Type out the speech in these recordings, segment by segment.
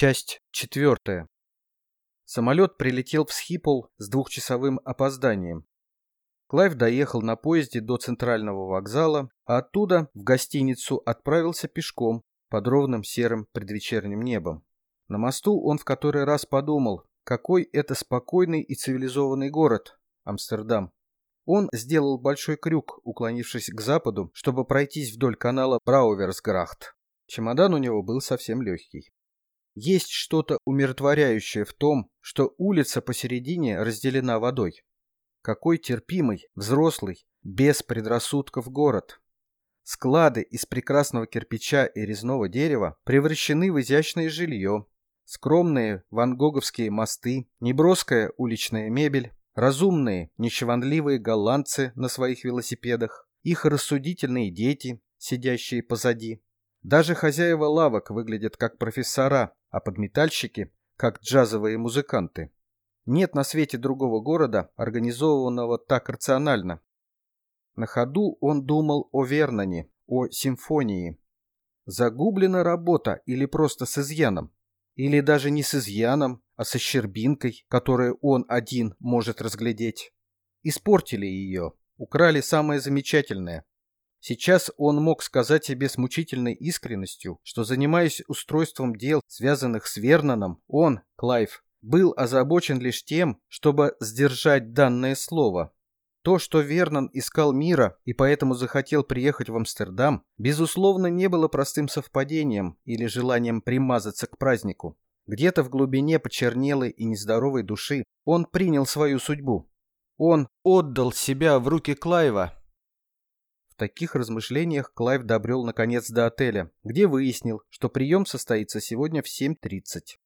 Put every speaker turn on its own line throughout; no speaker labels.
Часть четвертая. Самолет прилетел в Схипол с двухчасовым опозданием. Клайв доехал на поезде до центрального вокзала, а оттуда в гостиницу отправился пешком под ровным серым предвечерним небом. На мосту он в который раз подумал, какой это спокойный и цивилизованный город, Амстердам. Он сделал большой крюк, уклонившись к западу, чтобы пройтись вдоль канала Брауэрсграхт. Чемодан у него был совсем легкий. Есть что-то умиротворяющее в том, что улица посередине разделена водой. Какой терпимый, взрослый, без предрассудков город. Склады из прекрасного кирпича и резного дерева превращены в изящное жилье. Скромные вангоговские мосты, неброская уличная мебель, разумные, нечеванливые голландцы на своих велосипедах, их рассудительные дети, сидящие позади. Даже хозяева лавок выглядят как профессора, а подметальщики – как джазовые музыканты. Нет на свете другого города, организованного так рационально. На ходу он думал о Верноне, о симфонии. Загублена работа или просто с изъяном? Или даже не с изъяном, а со щербинкой, которую он один может разглядеть? Испортили ее, украли самое замечательное. Сейчас он мог сказать себе с мучительной искренностью, что, занимаясь устройством дел, связанных с Верноном, он, Клайв, был озабочен лишь тем, чтобы сдержать данное слово. То, что Вернон искал мира и поэтому захотел приехать в Амстердам, безусловно, не было простым совпадением или желанием примазаться к празднику. Где-то в глубине почернелой и нездоровой души он принял свою судьбу. Он отдал себя в руки Клайва, таких размышлениях Клайв добрел наконец до отеля, где выяснил, что прием состоится сегодня в 7.30.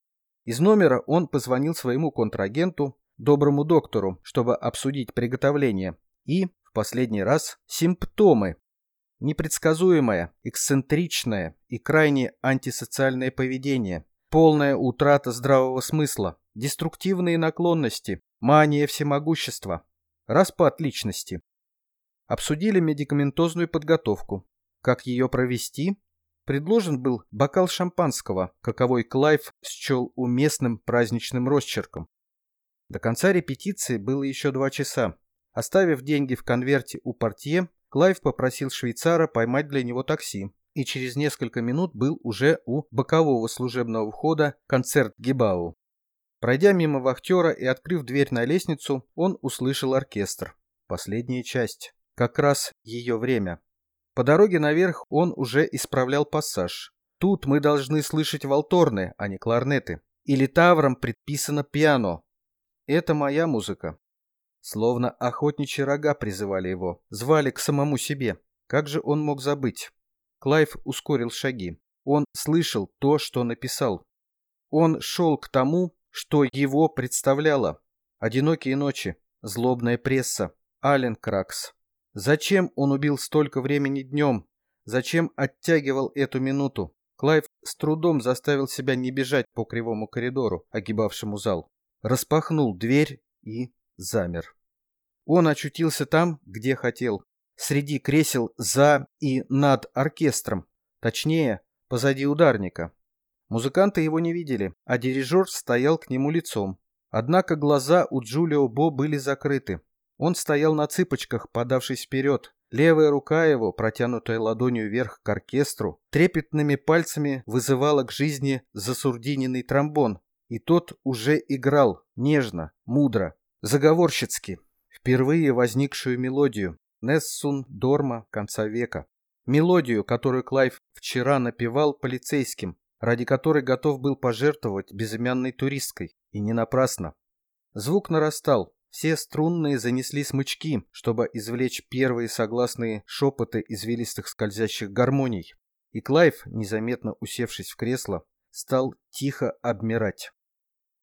Из номера он позвонил своему контрагенту, доброму доктору, чтобы обсудить приготовление, и, в последний раз, симптомы. Непредсказуемое, эксцентричное и крайне антисоциальное поведение, полная утрата здравого смысла, деструктивные наклонности, мания всемогущества, распад личности, Обсудили медикаментозную подготовку. Как ее провести? Предложен был бокал шампанского, каковой Клайв счел уместным праздничным росчерком. До конца репетиции было еще два часа. Оставив деньги в конверте у портье, Клайв попросил швейцара поймать для него такси, и через несколько минут был уже у бокового служебного входа Концертгебау. Пройдя мимо вахтера и открыв дверь на лестницу, он услышал оркестр. Последняя часть. Как раз ее время. По дороге наверх он уже исправлял пассаж. Тут мы должны слышать валторны, а не кларнеты. Или таврам предписано пиано. Это моя музыка. Словно охотничьи рога призывали его, звали к самому себе. Как же он мог забыть? Клайв ускорил шаги. Он слышал то, что написал. Он шел к тому, что его представляло. Одинокие ночи, злобная пресса, Ален Кракс. Зачем он убил столько времени днем? Зачем оттягивал эту минуту? Клайв с трудом заставил себя не бежать по кривому коридору, огибавшему зал. Распахнул дверь и замер. Он очутился там, где хотел. Среди кресел за и над оркестром. Точнее, позади ударника. Музыканты его не видели, а дирижер стоял к нему лицом. Однако глаза у Джулио Бо были закрыты. Он стоял на цыпочках, подавшись вперед. Левая рука его, протянутая ладонью вверх к оркестру, трепетными пальцами вызывала к жизни засурдиненный тромбон. И тот уже играл, нежно, мудро, заговорщицки, впервые возникшую мелодию Нессун Дорма конца века. Мелодию, которую Клайв вчера напевал полицейским, ради которой готов был пожертвовать безымянной туристкой. И не напрасно. Звук нарастал, все струнные занесли смычки, чтобы извлечь первые согласные шепоты извилистых скользящих гармоний. И Клайв, незаметно усевшись в кресло, стал тихо обмирать.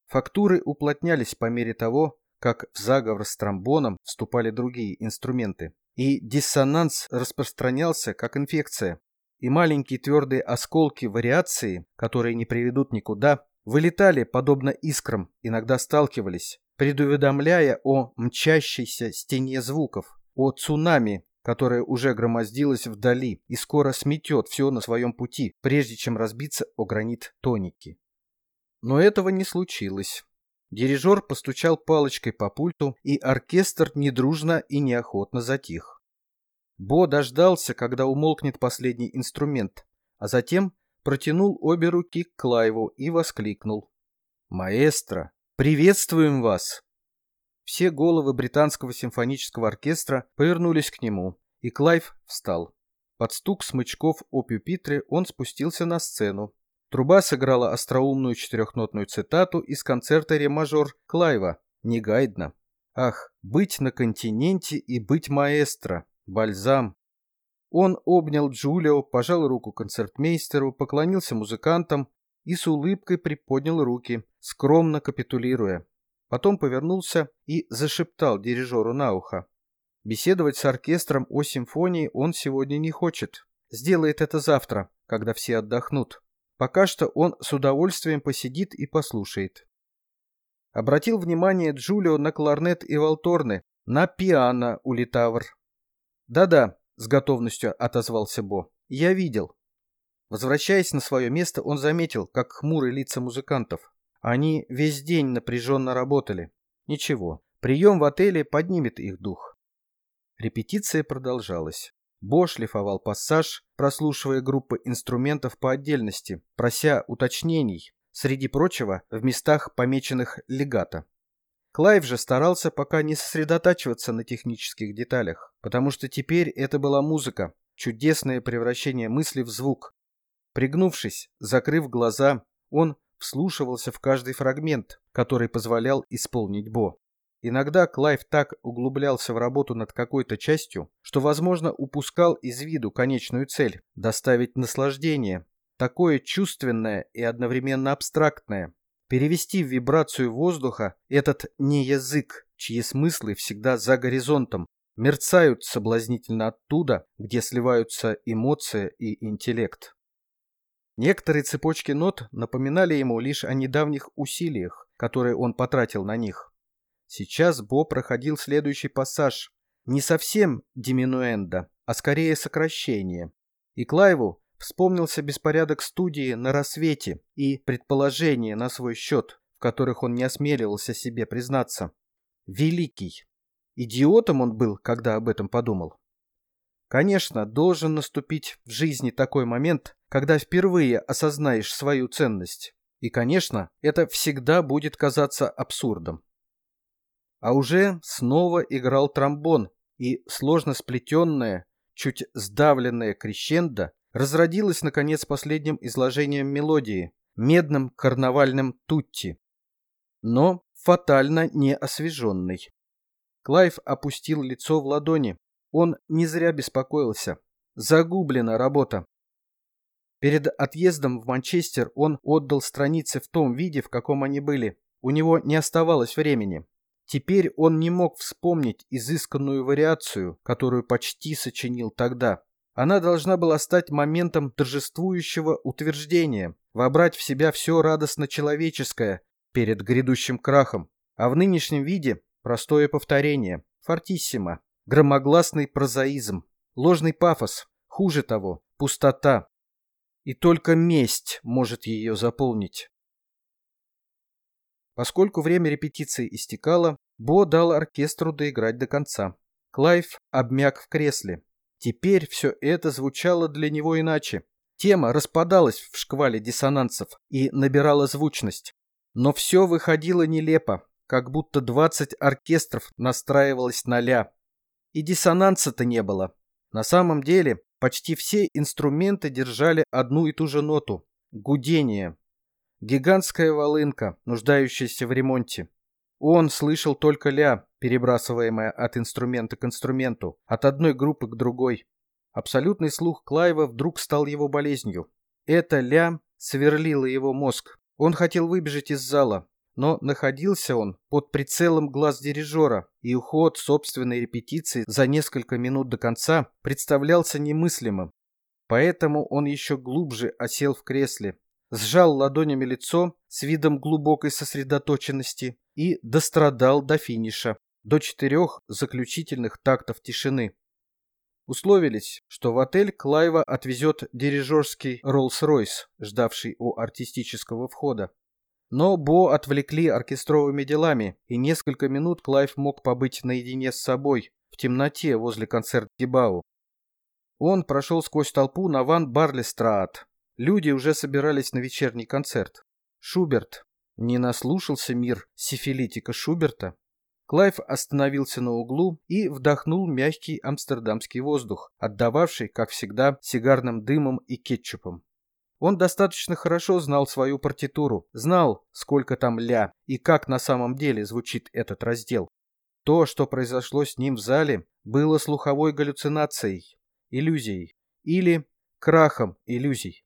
Фактуры уплотнялись по мере того, как в заговор с тромбоном вступали другие инструменты. И диссонанс распространялся, как инфекция. И маленькие твердые осколки вариации, которые не приведут никуда, вылетали, подобно искрам, иногда сталкивались, предуведомляя о мчащейся стене звуков, о цунами, которое уже громоздилось вдали и скоро сметет все на своем пути, прежде чем разбиться о гранит тоники. Но этого не случилось. Дирижер постучал палочкой по пульту, и оркестр недружно и неохотно затих. Бо дождался, когда умолкнет последний инструмент, а затем протянул обе руки к Клайву и воскликнул. «Маэстро, приветствуем вас!» Все головы британского симфонического оркестра повернулись к нему, и Клайв встал. Под стук смычков о пюпитры он спустился на сцену. Труба сыграла остроумную четырехнотную цитату из концерта ре-мажор Клайва, не Гайдна. Ах, быть на континенте и быть маэстро, бальзам. Он обнял Джулио, пожал руку концертмейстеру, поклонился музыкантам и с улыбкой приподнял руки, скромно капитулируя. Потом повернулся и зашептал дирижеру на ухо. Беседовать с оркестром о симфонии он сегодня не хочет. Сделает это завтра, когда все отдохнут. Пока что он с удовольствием посидит и послушает. Обратил внимание Джулио на кларнет и валторны, на пиано у Литавр. «Да-да», — с готовностью отозвался Бо, — «я видел». Возвращаясь на свое место, он заметил, как хмурые лица музыкантов. Они весь день напряженно работали. Ничего, прием в отеле поднимет их дух. Репетиция продолжалась. Бо шлифовал пассаж, прослушивая группы инструментов по отдельности, прося уточнений, среди прочего, в местах, помеченных легато. Клайв же старался пока не сосредотачиваться на технических деталях, потому что теперь это была музыка, чудесное превращение мысли в звук. Пригнувшись, закрыв глаза, он вслушивался в каждый фрагмент, который позволял исполнить Бо. Иногда Клайв так углублялся в работу над какой-то частью, что, возможно, упускал из виду конечную цель – доставить наслаждение, такое чувственное и одновременно абстрактное, перевести в вибрацию воздуха этот не язык, чьи смыслы всегда за горизонтом, мерцают соблазнительно оттуда, где сливаются эмоция и интеллект. Некоторые цепочки нот напоминали ему лишь о недавних усилиях, которые он потратил на них. Сейчас Бо проходил следующий пассаж. Не совсем диминуэнда, а скорее сокращение. И Клайву вспомнился беспорядок студии на рассвете и предположения на свой счет, в которых он не осмеливался себе признаться. Великий. Идиотом он был, когда об этом подумал. Конечно, должен наступить в жизни такой момент, когда впервые осознаешь свою ценность. И, конечно, это всегда будет казаться абсурдом. А уже снова играл тромбон, и сложно сплетенная, чуть сдавленная крещендо разродилась, наконец, последним изложением мелодии, медным карнавальным тутти. Но фатально не освеженный. Клайв опустил лицо в ладони. Он не зря беспокоился. Загублена работа. Перед отъездом в Манчестер он отдал страницы в том виде, в каком они были. У него не оставалось времени. Теперь он не мог вспомнить изысканную вариацию, которую почти сочинил тогда. Она должна была стать моментом торжествующего утверждения, вобрать в себя все радостно-человеческое перед грядущим крахом. А в нынешнем виде простое повторение, фортиссимо, громогласный прозаизм, ложный пафос, хуже того, пустота. И только месть может ее заполнить. Поскольку время репетиции истекало, Бо дал оркестру доиграть до конца. Клайв обмяк в кресле. Теперь все это звучало для него иначе. Тема распадалась в шквале диссонансов и набирала звучность. Но все выходило нелепо, как будто 20 оркестров настраивалось на ля. И диссонанса-то не было. На самом деле, почти все инструменты держали одну и ту же ноту – гудение. Гигантская волынка, нуждающаяся в ремонте. Он слышал только ля, перебрасываемое от инструмента к инструменту, от одной группы к другой. Абсолютный слух Клайва вдруг стал его болезнью. Это ля сверлило его мозг. Он хотел выбежать из зала, но находился он под прицелом глаз дирижера, и уход собственной репетиции за несколько минут до конца представлялся немыслимым. Поэтому он еще глубже осел в кресле, сжал ладонями лицо с видом глубокой сосредоточенности и дострадал до финиша, до четырех заключительных тактов тишины. Условились, что в отель Клайва отвезет дирижерский Роллс-Ройс, ждавший у артистического входа. Но Бо отвлекли оркестровыми делами, и несколько минут Клайв мог побыть наедине с собой, в темноте возле Концертгебау. Он прошел сквозь толпу на Ван Барлестраат. Люди уже собирались на вечерний концерт. Шуберт. Не наслушался мир сифилитика Шуберта? Клайв остановился на углу и вдохнул мягкий амстердамский воздух, отдававший, как всегда, сигарным дымом и кетчупом. Он достаточно хорошо знал свою партитуру, знал, сколько там ля и как на самом деле звучит этот раздел. То, что произошло с ним в зале, было слуховой галлюцинацией, иллюзией или крахом иллюзий.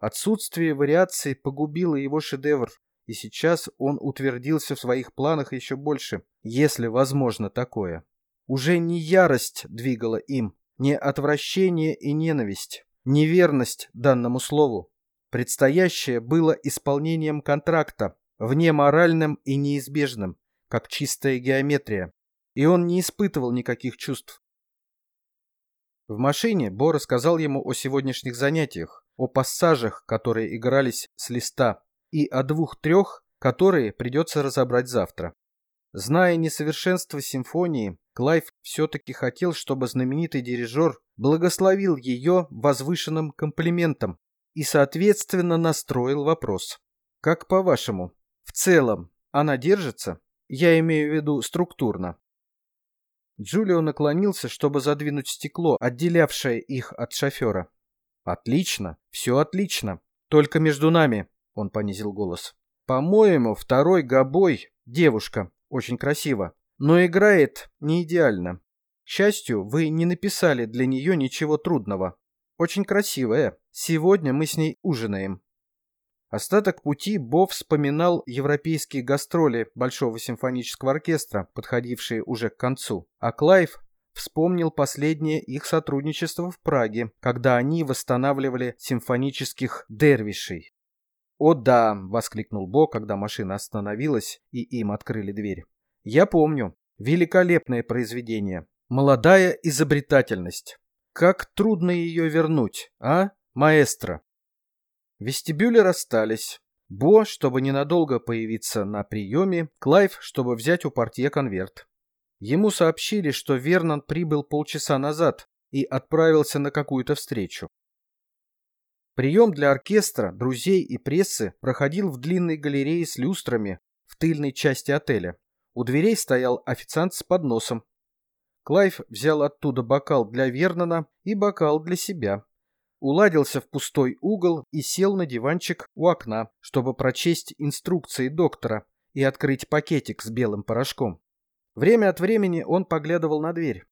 Отсутствие вариаций погубило его шедевр, и сейчас он утвердился в своих планах еще больше, если возможно такое. Уже не ярость двигала им, не отвращение и ненависть, не верность данному слову. Предстоящее было исполнением контракта, вне моральным и неизбежным, как чистая геометрия, и он не испытывал никаких чувств. В машине Бо рассказал ему о сегодняшних занятиях, о пассажах, которые игрались с листа, и о двух-трех, которые придется разобрать завтра. Зная несовершенство симфонии, Клайв все-таки хотел, чтобы знаменитый дирижер благословил ее возвышенным комплиментом и, соответственно, настроил вопрос. Как по-вашему, в целом она держится? Я имею в виду структурно. Джулио наклонился, чтобы задвинуть стекло, отделявшее их от шофера. «Отлично, все отлично. Только между нами», — он понизил голос. «По-моему, второй гобой — девушка, очень красиво, но играет не идеально. К счастью, вы не написали для нее ничего трудного. Очень красивая. Сегодня мы с ней ужинаем». Остаток пути Бо вспоминал европейские гастроли Большого симфонического оркестра, подходившие уже к концу, а Клайв вспомнил последнее их сотрудничество в Праге, когда они восстанавливали симфонических дервишей. «О да!» — воскликнул Бо, когда машина остановилась и им открыли дверь. «Я помню. Великолепное произведение. Молодая изобретательность. Как трудно ее вернуть, а, маэстро?» В вестибюле расстались. Бо, чтобы ненадолго появиться на приеме, Клайв, чтобы взять у портье конверт. Ему сообщили, что Вернон прибыл полчаса назад и отправился на какую-то встречу. Прием для оркестра, друзей и прессы проходил в длинной галерее с люстрами в тыльной части отеля. У дверей стоял официант с подносом. Клайв взял оттуда бокал для Вернона и бокал для себя уладился в пустой угол и сел на диванчик у окна, чтобы прочесть инструкции доктора и открыть пакетик с белым порошком. Время от времени он поглядывал на дверь.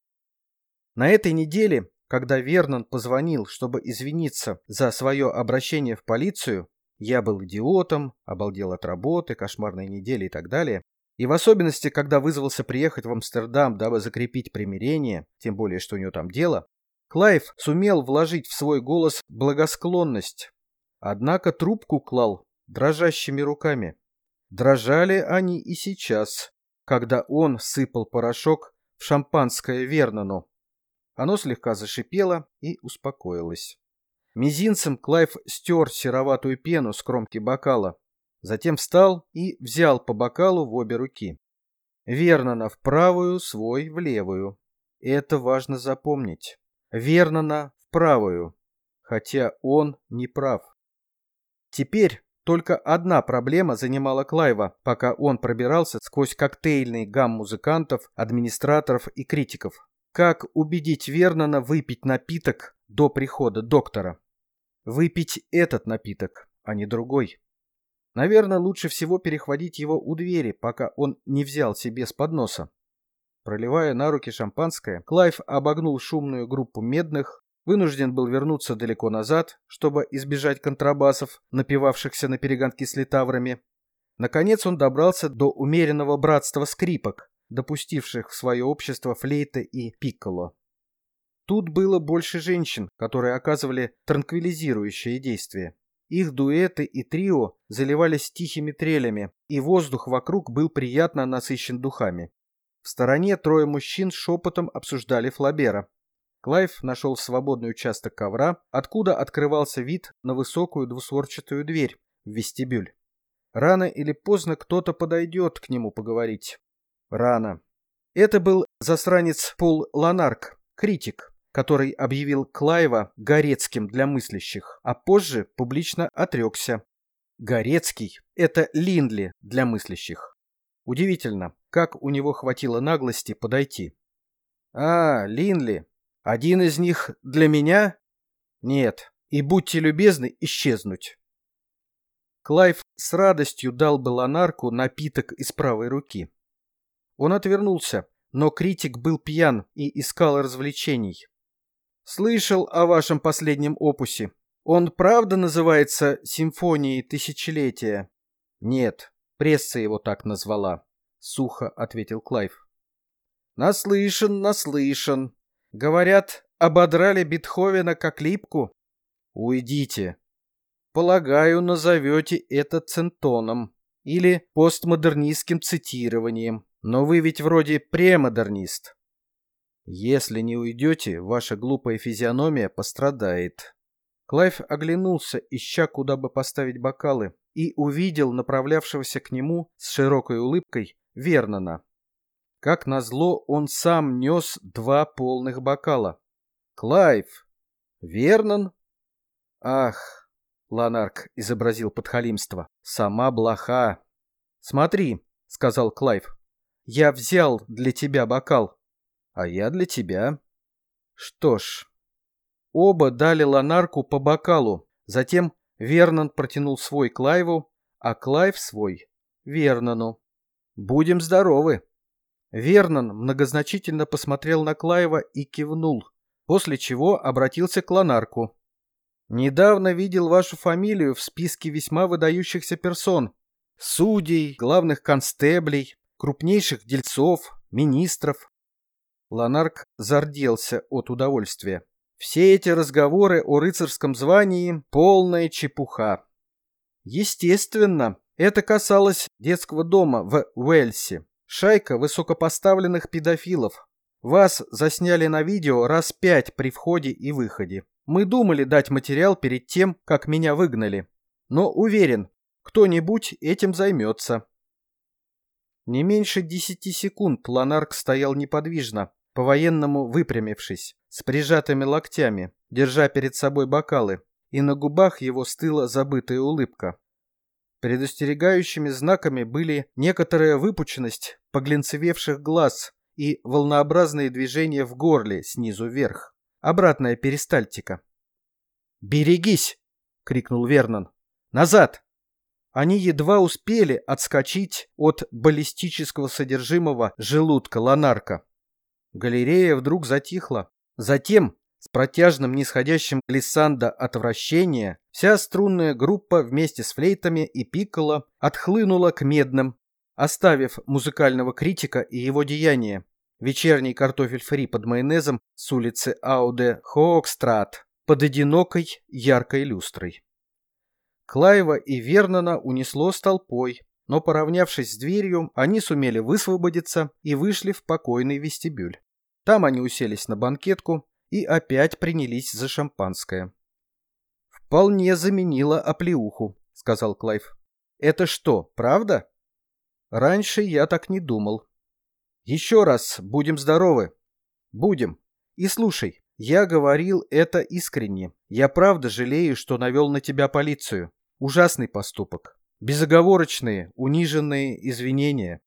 На этой неделе, когда Вернон позвонил, чтобы извиниться за свое обращение в полицию, я был идиотом, обалдел от работы, кошмарной недели и так далее, и в особенности, когда вызвался приехать в Амстердам, дабы закрепить примирение, тем более, что у него там дело, Клайв сумел вложить в свой голос благосклонность. Однако трубку клал дрожащими руками. Дрожали они и сейчас, когда он сыпал порошок в шампанское Вернону. Оно слегка зашипело и успокоилось. Мизинцем Клайв стер сероватую пену с кромки бокала. Затем встал и взял по бокалу в обе руки. Вернона в правую, свой в левую. Это важно запомнить. Вернона в правую, хотя он не прав. Теперь только одна проблема занимала Клайва, пока он пробирался сквозь коктейльный гам музыкантов, администраторов и критиков. Как убедить Вернона выпить напиток до прихода доктора? Выпить этот напиток, а не другой. Наверное, лучше всего перехватить его у двери, пока он не взял себе с подноса. Проливая на руки шампанское, Клайв обогнул шумную группу медных, вынужден был вернуться далеко назад, чтобы избежать контрабасов, напивавшихся на перегонки с литаврами. Наконец он добрался до умеренного братства скрипок, допустивших в свое общество флейты и пикколо. Тут было больше женщин, которые оказывали транквилизирующее действие. Их дуэты и трио заливались тихими трелями, и воздух вокруг был приятно насыщен духами. В стороне трое мужчин шепотом обсуждали Флобера. Клайв нашел свободный участок ковра, откуда открывался вид на высокую двусворчатую дверь в вестибюль. Рано или поздно кто-то подойдет к нему поговорить. Рано. Это был засранец Пол Ланарк, критик, который объявил Клайва Горецким для мыслящих, а позже публично отрекся. Горецкий — это Линдли для мыслящих. Удивительно, как у него хватило наглости подойти. «А, Линли, один из них для меня?» «Нет, и будьте любезны исчезнуть». Клайв с радостью дал бы Ланарку напиток из правой руки. Он отвернулся, но критик был пьян и искал развлечений. «Слышал о вашем последнем опусе. Он правда называется «Симфонией тысячелетия»?» «Нет, пресса его так назвала», — сухо ответил Клайв. «Наслышан, наслышан. Говорят, ободрали Бетховена как липку?» «Уйдите», Полагаю, назовете это центоном или постмодернистским цитированием. Но вы ведь вроде премодернист. Если не уйдете, ваша глупая физиономия пострадает. Клайв оглянулся, ища, куда бы поставить бокалы, и увидел направлявшегося к нему с широкой улыбкой Вернона. Как назло, он сам нес два полных бокала. «Клайв! Вернон? Ах, Ланарк изобразил подхалимство. «Сама блоха!» «Смотри», — сказал Клайв. «Я взял для тебя бокал, а я для тебя». Что ж, оба дали Ланарку по бокалу. Затем Вернон протянул свой Клайву, а Клайв свой Вернону. «Будем здоровы!» Вернон многозначительно посмотрел на Клайва и кивнул, после чего обратился к Ланарку. Недавно видел вашу фамилию в списке весьма выдающихся персон. Судей, главных констеблей, крупнейших дельцов, министров. Ланарк зарделся от удовольствия. Все эти разговоры о рыцарском звании — полная чепуха. Естественно, это касалось детского дома в Уэльсе. Шайка высокопоставленных педофилов. Вас засняли на видео раз пять при входе и выходе. Мы думали дать материал перед тем, как меня выгнали. Но уверен, кто-нибудь этим займется. Не меньше десяти секунд Ланарк стоял неподвижно, по-военному выпрямившись, с прижатыми локтями, держа перед собой бокалы, и на губах его стыла забытая улыбка. Предостерегающими знаками были некоторая выпученность поглинцевевших глаз и волнообразные движения в горле снизу вверх. Обратная перистальтика. «Берегись!» — крикнул Вернон. «Назад!» Они едва успели отскочить от баллистического содержимого желудка Ланарка. Галерея вдруг затихла. Затем, с протяжным нисходящим глиссанда отвращения, вся струнная группа вместе с флейтами и пикколо отхлынула к медным, оставив музыкального критика и его деяния. Вечерний картофель фри под майонезом с улицы Ауде Хоокстрат под одинокой яркой люстрой. Клаева и Вернона унесло с толпой, но, поравнявшись с дверью, они сумели высвободиться и вышли в покойный вестибюль. Там они уселись на банкетку и опять принялись за шампанское. «Вполне заменила оплеуху», — сказал Клайв. «Это что, правда?» «Раньше я так не думал», еще раз будем здоровы. Будем. И слушай, я говорил это искренне. Я правда жалею, что навел на тебя полицию. Ужасный поступок. Безоговорочные, униженные извинения.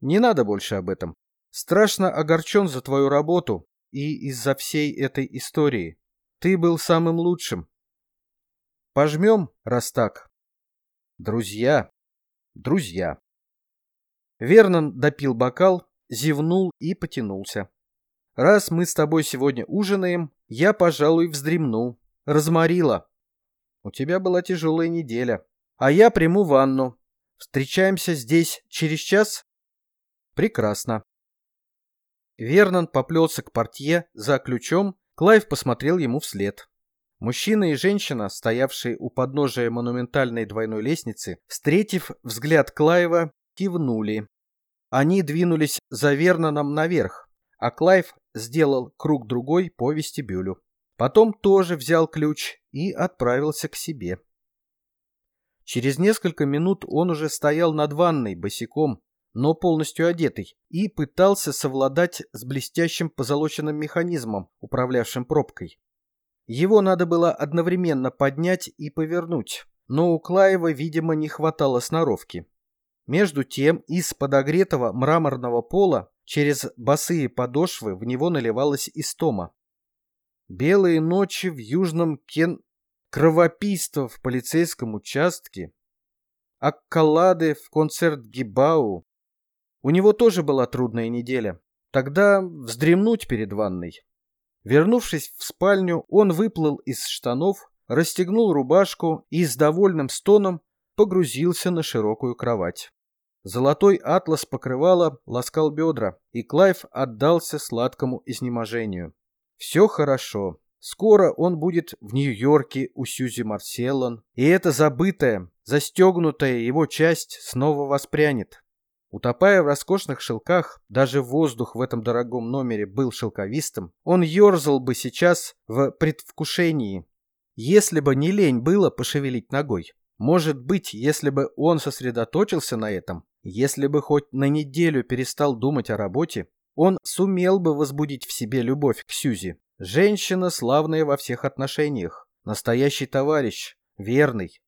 Не надо больше об этом. Страшно огорчен за твою работу и из-за всей этой истории. Ты был самым лучшим. Пожмем, раз так. Друзья. Друзья. Вернон допил бокал, зевнул и потянулся. «Раз мы с тобой сегодня ужинаем, я, пожалуй, вздремну. Разморила. У тебя была тяжелая неделя. А я приму ванну. Встречаемся здесь через час?» «Прекрасно». Вернон поплелся к портье за ключом, Клайв посмотрел ему вслед. Мужчина и женщина, стоявшие у подножия монументальной двойной лестницы, встретив взгляд Клаева, кивнули. Они двинулись за Верноном наверх, а Клайв сделал круг другой по вестибюлю. Потом тоже взял ключ и отправился к себе. Через несколько минут он уже стоял над ванной босиком, но полностью одетый, и пытался совладать с блестящим позолоченным механизмом, управлявшим пробкой. Его надо было одновременно поднять и повернуть, но у Клаева, видимо, не хватало сноровки. Между тем, из подогретого мраморного пола через босые подошвы в него наливалась истома. Белые ночи в Южном Кен... Кровопийство в полицейском участке. Аккалады в концерт Гибау. У него тоже была трудная неделя. Тогда вздремнуть перед ванной. Вернувшись в спальню, он выплыл из штанов, расстегнул рубашку и с довольным стоном погрузился на широкую кровать. Золотой атлас покрывала ласкал бедра, и Клайв отдался сладкому изнеможению. Все хорошо. Скоро он будет в Нью-Йорке у Сьюзи Марселлан, и эта забытая, застегнутая его часть снова воспрянет. Утопая в роскошных шелках, даже воздух в этом дорогом номере был шелковистым, он ерзал бы сейчас в предвкушении, если бы не лень было пошевелить ногой. Может быть, если бы он сосредоточился на этом, если бы хоть на неделю перестал думать о работе, он сумел бы возбудить в себе любовь к Сюзи. Женщина славная во всех отношениях, настоящий товарищ, верный,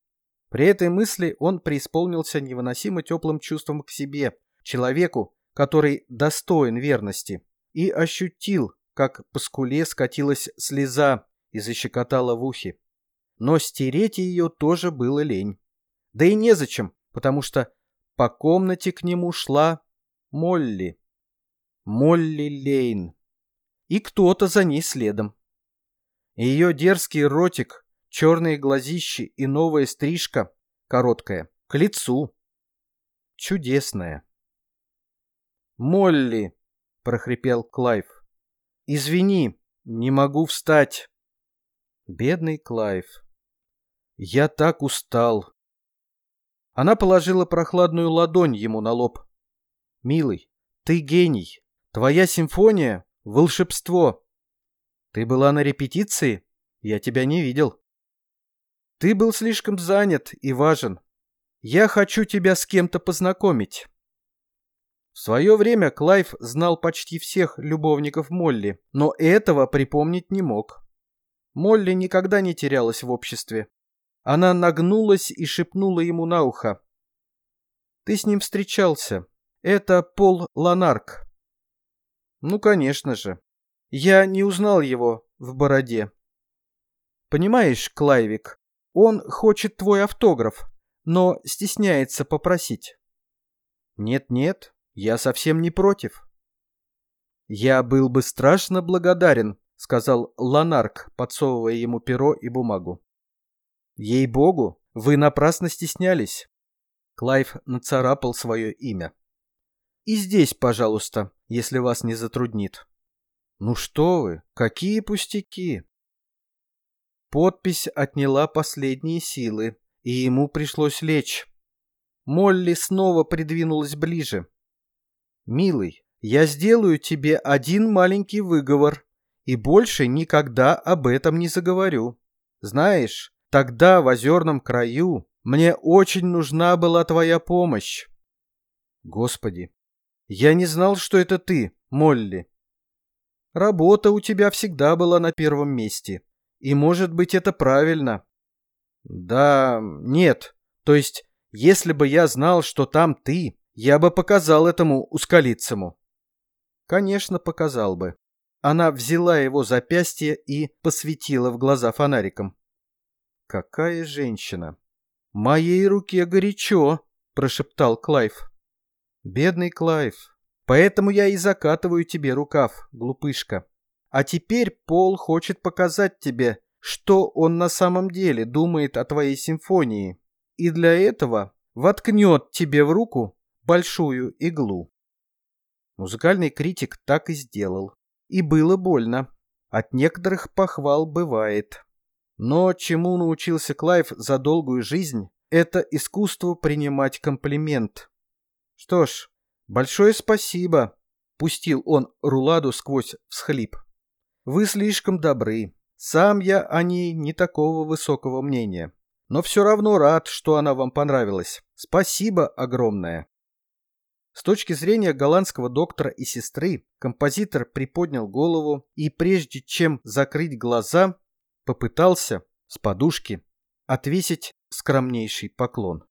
при этой мысли он преисполнился невыносимо теплым чувством к себе, человеку, который достоин верности, и ощутил, как по скуле скатилась слеза и защекотала в ухе. Но стереть ее тоже было лень. Да и незачем, потому что по комнате к нему шла Молли. Молли Лейн. И кто-то за ней следом. Ее дерзкий ротик черные глазищи и новая стрижка, короткая, к лицу. Чудесная. «Молли!» — прохрипел Клайв. «Извини, не могу встать». Бедный Клайв. «Я так устал». Она положила прохладную ладонь ему на лоб. «Милый, ты гений. Твоя симфония — волшебство. Ты была на репетиции? Я тебя не видел». Ты был слишком занят и важен. Я хочу тебя с кем-то познакомить. В свое время Клайв знал почти всех любовников Молли, но этого припомнить не мог. Молли никогда не терялась в обществе. Она нагнулась и шепнула ему на ухо. «Ты с ним встречался. Это Пол Ланарк». «Ну, конечно же. Я не узнал его в бороде». «Понимаешь, Клайвик, он хочет твой автограф, но стесняется попросить. Нет-нет, я совсем не против. Я был бы страшно благодарен, сказал Ланарк, подсовывая ему перо и бумагу. Ей-богу, вы напрасно стеснялись. Клайв нацарапал свое имя. И здесь, пожалуйста, если вас не затруднит. Ну что вы, какие пустяки. Подпись отняла последние силы, и ему пришлось лечь. Молли снова придвинулась ближе. «Милый, я сделаю тебе один маленький выговор, и больше никогда об этом не заговорю. Знаешь, тогда в озерном краю мне очень нужна была твоя помощь». «Господи, я не знал, что это ты, Молли. Работа у тебя всегда была на первом месте». И может быть это правильно. Да, нет. То есть, если бы я знал, что там ты, я бы показал этому ускалицему. Конечно, показал бы. Она взяла его запястье и посветила в глаза фонариком. Какая женщина! Моей руке горячо, прошептал Клайв. Бедный Клайв. Поэтому я и закатываю тебе рукав, глупышка. А теперь Пол хочет показать тебе, что он на самом деле думает о твоей симфонии. И для этого воткнет тебе в руку большую иглу. Музыкальный критик так и сделал. И было больно. От некоторых похвал бывает. Но чему научился Клайв за долгую жизнь, это искусство принимать комплимент. Что ж, большое спасибо, пустил он руладу сквозь всхлип. Вы слишком добры. Сам я о ней не такого высокого мнения. Но все равно рад, что она вам понравилась. Спасибо огромное. С точки зрения голландского доктора и сестры, композитор приподнял голову и, прежде чем закрыть глаза, попытался с подушки отвесить скромнейший поклон.